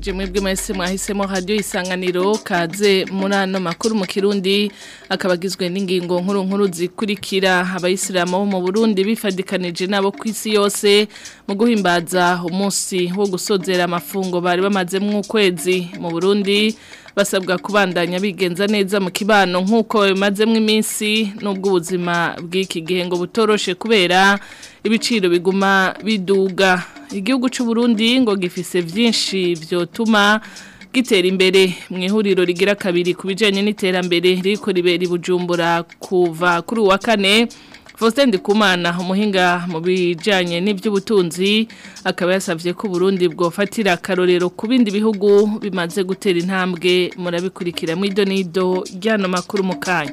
mwebwe mwese mwahisemo radio isanganiro kaze muri ano makuru mu Kirundi akabagizwe n'ingingo nkuru nkuru zikurikira abayisilamu bo mu Burundi bifadikanije nabo isi yose mu guhimbaza umunsi wo gusozera amafungo bari bamazemwe ukwezi mu Burundi basabwa kubandanya bigenza neza mu kibano nk'uko bimazemo iminsi n'ubwo ubuzima bw'iki gihe ngo butoroshe kubera ibiciro biguma biduga igihugu cy'u Burundi ngo gifise byinshi byotuma gitera imbere mu ihuriro rigira kabiri ku bijyanye n'iterambere riko ribera bujumbura kuva kuri uwa kane faustin ndikumana umuhinga mu bijyanye n'iby'ubutunzi akaba yasabye ko Burundi bwofatira akarorero ku bindi bihugu bimaze gutera intambwe murabikurikira mu ido n'ido ry'ano makuru mu kanya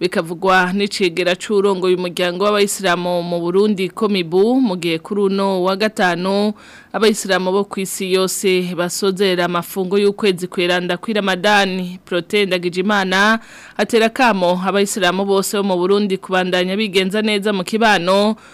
bikavugwa n'icegera uyu muryango w'abayisilamu mu Burundi Komibu mu gihe kuri uno wa gatanu abayisilamu bo ku isi yose basozera amafungo y'ukwezi kweranda kuri Ramadan Prote Ndagijimana atera kamo abayisilamu bose bo mu Burundi kubandanya bigenza neza mu kibano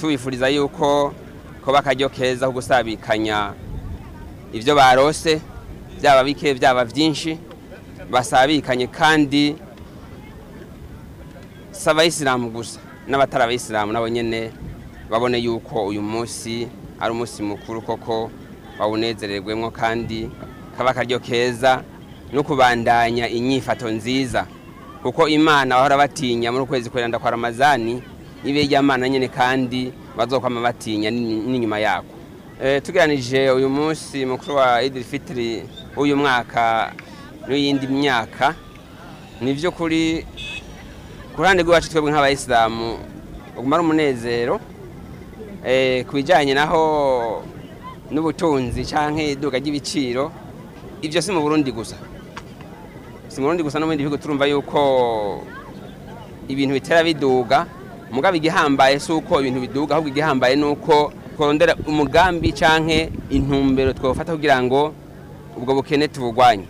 tubifuriza yuko ko akaryo keza ko gusabikanya ibyo barose byaba bike byaba byinshi basabikanye kandi si abayisilamu gusa n'abatari abayisilamu nabo nyine babone yuko uyu munsi ari umunsi mukuru koko bawunezererwemo kandi kaba akaryo keza no kubandanya inyifato nziza kuko imana bahora batinya muri ukwezi kweranda kwa ramazani y'amana nyine kandi bazokwama batinya n'inyuma yako eh, tugeranije uyu munsi mukuru wa idiri fitiri w'uyu mwaka n'iyindi myaka ni byo kuri ku ruhande rw'iwacu twebwe nk'abayisilamu ugumara umunezero Eh, ku bijyanye naho n'ubutunzi cyangwa iduka ry'ibiciro ibyo si mu burundi gusa si mu burundi gusa no mu bindi bihugu turumva yuko ibintu bitera biduga umugabo igihambaye si uko ibintu biduga ahubwo igihambaye ni uko twondera umugambi cyangwa intumbero twafata kugira ngo ubwo bukene tuburwanye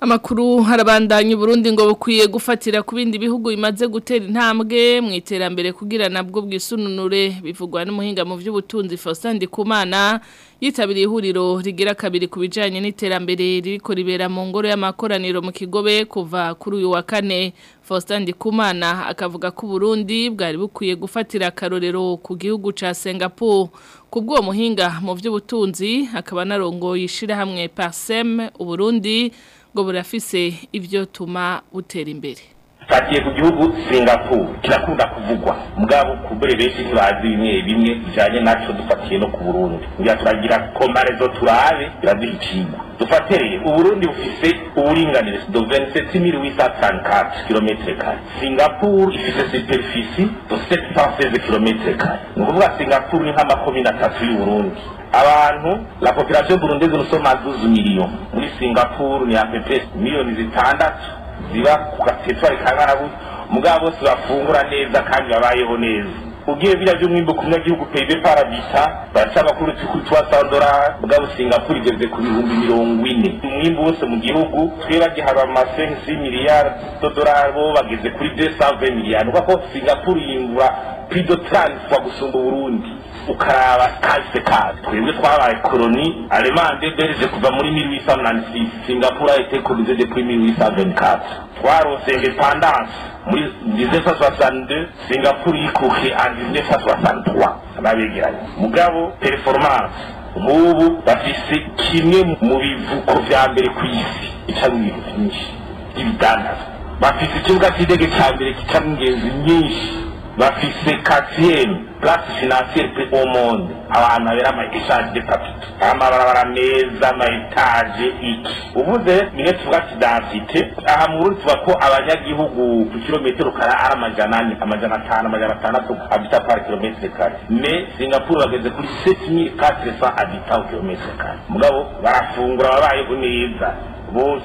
amakuru harabandanya Burundi ngo bukwiye gufatira ku bindi bihugu bimaze gutera intambwe mu iterambere kugira nabwo bwisununure bivugwa n'umuhinga mu by'ubutunzi Faustin Ndikumana yitabiriye ihuriro rigira kabiri ku bijyanye n'iterambere ririko ribera mu ngoro y'amakoraniro mu kigobe kuva kuri uyu wa kane Faustin Ndikumana akavuga ko Burundi bwari bukwiye gufatira akarorero ku gihugu ca Singapore kubwo muhinga mu by'ubutunzi akaba narongo yishira hamwe Parsem Burundi ngo burafise ibyo tuma butera imbere twagiye ku gihugu singapuru kirakunda kuvugwa mugabo kubure benshi ntibazi bimwe bimwe bijyanye nacyo dufatiye no ku burundi ngira turagira komarezo turabe biraduha ikigo dufatereye uburundi bufise uburinganire dovense timiri wisatani kati kilometero kare singapuru ifise superfisi do setanse kilometero kare ni ukuvuga singapuru ni nk'amakomine atatu y'uburundi abantu la population burundese nous sommes à muri singapuru ni apepe miliyoni zitandatu ziba ku gatetwari mugabo bose bafungura neza kandi babayeho neza ubwiye biriya by'umwimbo ku munyagihugu peyiberi parabita barasaba kuri tuwasandora mugabo singapura igeze ku bihumbi mirongo ine umwimbo wose mu gihugu twebage haba amasensi miliyari dodorari bo bageze kuri desave miliyari kuko singapura yimbura pido taransifa gusumba uburundi ukaraba kase kazi twebwe twabaye koloni alemande berije kuva muri 1896 singapura ete colonisée depuis 1824 twarose independance muri 1962 singapura yikuke en 1963 babegeranye mugabo performance nk'ubu bafise kimwe mu bivuko vya mbere ku isi icamwo ibintu vyinshi by'ibidandazwa bafise ikibuga c'indege ca mbere kicamwo ingenzi nyinshi bafise katiyeri purasi finansiyeri kuri abantu habera ama eshanje de kapito amabarabara meza ama etaje iki ubuze nimwe tuvuga ati aha mu rundi tuvuga ko abanyagihugu ku kilometero kara ari amajana ane amajana atanu amajana atandatu abita pari kilometere kare me singapuru bageze kuri seti mili katire sa abita kare mugabo barafungura babayeho neza bose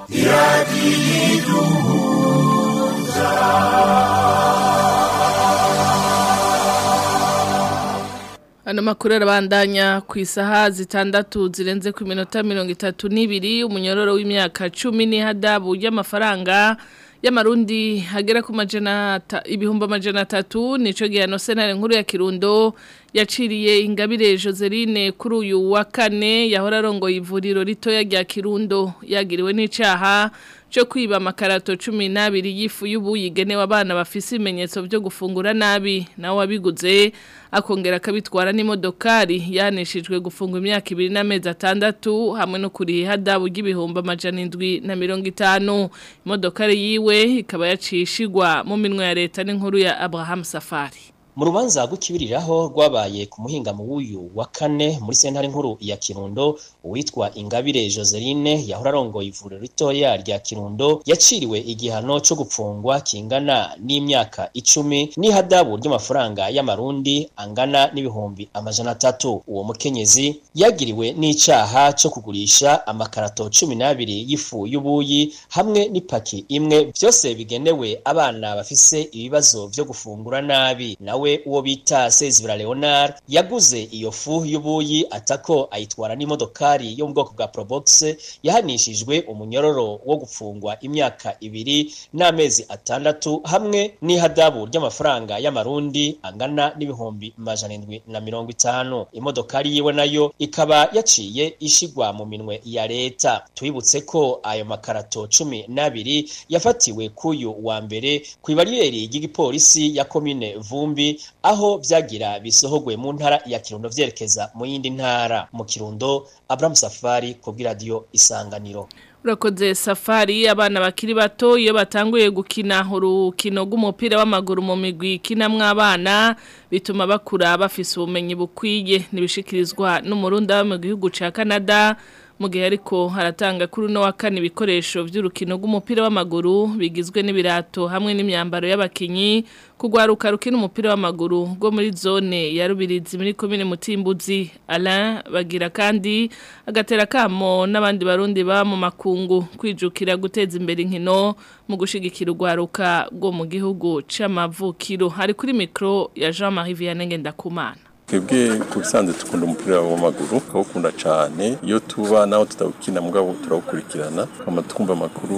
ano makuru arabandanya ku isaha zitandatu zirenze ku minota mirongo itatu n'ibiri umunyororo w'imyaka cumi n'ihadabu y'amafaranga y'amarundi hagera ku majana ibihumbi amajana atatu nico gihano sentare nkuru ya kirundo yaciriye ingabire joseline kuri uyu wa kane yahora arongoye ivuriro ritoya rya kirundo yagiriwe n'icaha cyo kwiba amakarato cumi n'abiri y'ifu y'ubuyi igenewe abana bafise ibimenyetso byo gufungura nabi nawe wabiguze akongera akabitwara n'imodokari yanishijwe gufunga imyaka ibiri n'amezi atandatu hamwe no kuriha ihadabu ry'ibihumbi amajana indwi na mirongo itanu imodokari yiwe ikaba yacishigwa mu minwe ya leta n'inkuru ya abraham safari mu rubanza gukibiriraho rwabaye ku muhingamu w'uyu wa kane muri sentare nkuru ya kirundo uwitwa ingabire joseline yahora arongoye ivuriro ritoya rya kirundo yaciriwe igihano cyo gupfungwa kingana n'imyaka icumi n'ihadabu ry'amafaranga y'amarundi angana n'ibihumbi amajana atatu uwo mukenyezi yagiriwe n'icyaha cyo kugurisha amakarato cumi n'abiri y'ifu y'ubuyi hamwe n'ipaki imwe byose bigenewe abana bafise ibibazo byo gufungura nabi nawe we uwo bita sezibura leonard yaguze iyo fu y'ubuyi atako ayitwara n'imodokari yo mu bwoko bwa probox yahanishijwe umunyororo wo gufungwa imyaka ibiri n'amezi atandatu hamwe n'ihadabu ry'amafaranga y'amarundi angana n'ibihumbi majana indwi na mirongo itanu imodokari yiwe nayo ikaba yaciye ishigwa mu minwe ya leta twibutse ko ayo makarato cumi n'abiri yafatiwe k'uyu wa mbere ku ibariyeri ry'igipolisi ya komine vumbi aho byagira bisohogoye mu ntara ya kirundo byerekeza mu yindi ntara mu kirundo Abramu safari kubwira radiyo isanganiro urakoze safari abana bakiri bato iyo batanguye gukina urukino rw'umupira w'amaguru mu migwi ikinamwo abana bituma bakura bafise ubumenyi bukwiye ntibishikirizwa n'umurunda wo mu cya canada mu gihe ariko haratanga kuri uno wa kane ibikoresho by'urukino rw'umupira w'amaguru bigizwe n'ibirato hamwe n'imyambaro y'abakinnyi kugwaruka rukina umupira w'amaguru rwo muri zone ya Rubirizi muri komine Mutimbuzi Alain bagira kandi agatera kamo n'abandi barundi ba mu makungu kwijukira guteza imbere inkino mu gushigikira ugwaruka rwo mu gihugu c'amavukiro hari kuri mikro ya Jean-Marie Vianney kumana. twebwe ku bisanzwe dukunda umupira w'amaguru tukawukunda cyane iyo tuba naho tutawukina mugabo turawukurikirana tukaba twumva amakuru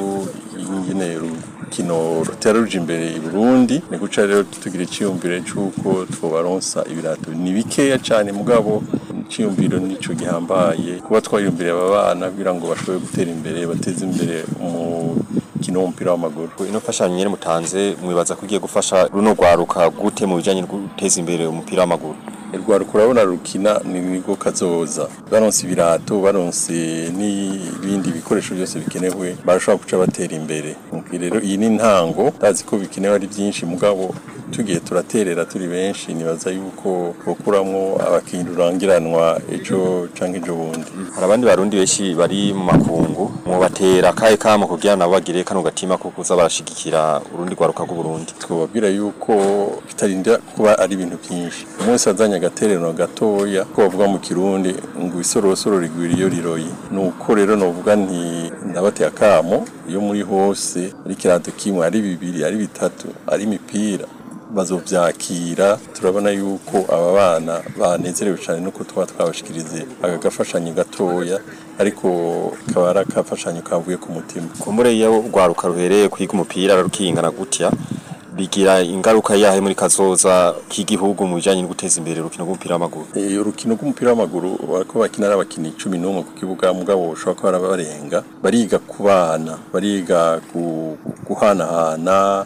y'ingene urukino rutera imbere i Burundi ni guca rero tugira icyiyumvire cy'uko twobaronsa ibirato ni bikeya cyane mugabo icyiyumviro nicyo gihambaye kuba twayumvira aba bana kugira ngo bashobore gutera imbere bateze imbere umukino w'umupira w'amaguru ino mfashanyo nyine mutanze mwibaza ko igiye gufasha runo rwaruka gute mu bijyanye no guteza imbere umupira w'amaguru E, rwaruka urabona rukina ni nibwo kazoza baronse ibirato baronse n'ibindi bikoresho byose bikenewe barashobora guca batera imbere rero iyi ni intango tazi ko bikenewe ari byinshi mugabo tugiye turaterera turi benshi nibaza yuko bukuramo abakinnyi rurangiranwa ejo cyangwa ejo bundi hari abandi barundi benshi bari mu makungu mubatera kaye kamo kugira nabo bagire kano gatima ko kuza barashigikira urundi rwaruka rw'uburundi twababwira yuko bitarinda kuba ari ibintu byinshi umunsi azanye agatererano gatoya ko bavuga mu kirundi ngo isorosoro rigwira iyo riroye nuko rero novuga nti ndabateye akamo iyo muri hose ari kirado kimwe ari bibiri ari bitatu ari imipira bazobyakira turabona yuko aba bana banezerewe cyane nuko twaba twabashikirize aka gafashanyo gatoya ariko kaba ari akafashanyo kavuye ku mutima kumbure iyo urwaruka ruhereye kwiga umupira rukingana gutya bigira ingaruka yahe muri kazoza k'igihugu mu bijyanye no guteza imbere urukino rw'umupira w'amaguru eh, urukino rw'umupira w'amaguru bariko bakina ari abakinnyi cumi n'umwe ku kibuga mugabo bashobora kuba barenga bariga kubana bariga guhanahana